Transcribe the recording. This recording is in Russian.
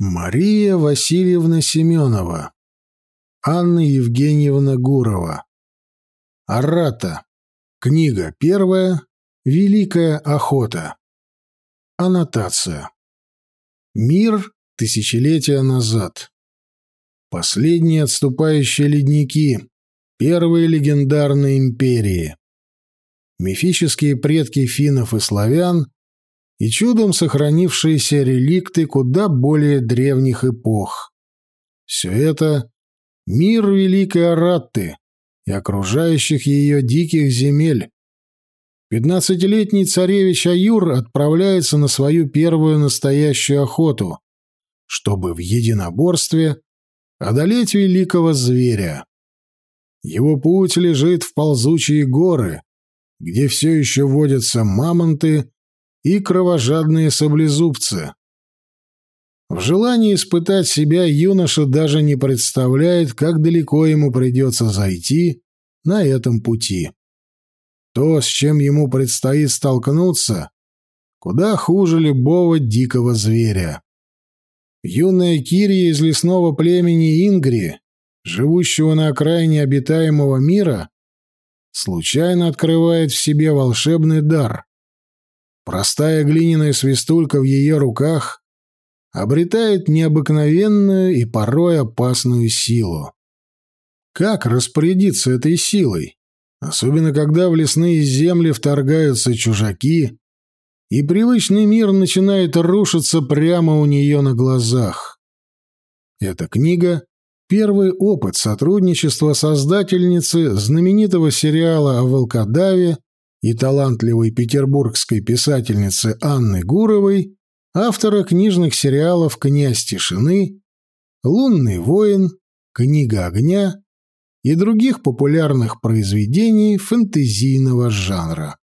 Мария Васильевна Семенова. Анна Евгеньевна Гурова. Арата. Книга первая. Великая охота. Аннотация. Мир тысячелетия назад. Последние отступающие ледники. Первые легендарные империи. Мифические предки финнов и славян и чудом сохранившиеся реликты куда более древних эпох. Все это — мир Великой Аратты и окружающих ее диких земель. Пятнадцатилетний царевич Аюр отправляется на свою первую настоящую охоту, чтобы в единоборстве одолеть великого зверя. Его путь лежит в ползучие горы, где все еще водятся мамонты и кровожадные саблезубцы. В желании испытать себя юноша даже не представляет, как далеко ему придется зайти на этом пути. То, с чем ему предстоит столкнуться, куда хуже любого дикого зверя. Юная Кирия из лесного племени Ингри, живущего на окраине обитаемого мира, случайно открывает в себе волшебный дар. Простая глиняная свистулька в ее руках обретает необыкновенную и порой опасную силу. Как распорядиться этой силой? Особенно когда в лесные земли вторгаются чужаки, и привычный мир начинает рушиться прямо у нее на глазах. Эта книга — первый опыт сотрудничества создательницы знаменитого сериала о волкодаве и талантливой петербургской писательницы Анны Гуровой, автора книжных сериалов «Князь тишины», «Лунный воин», «Книга огня» и других популярных произведений фэнтезийного жанра.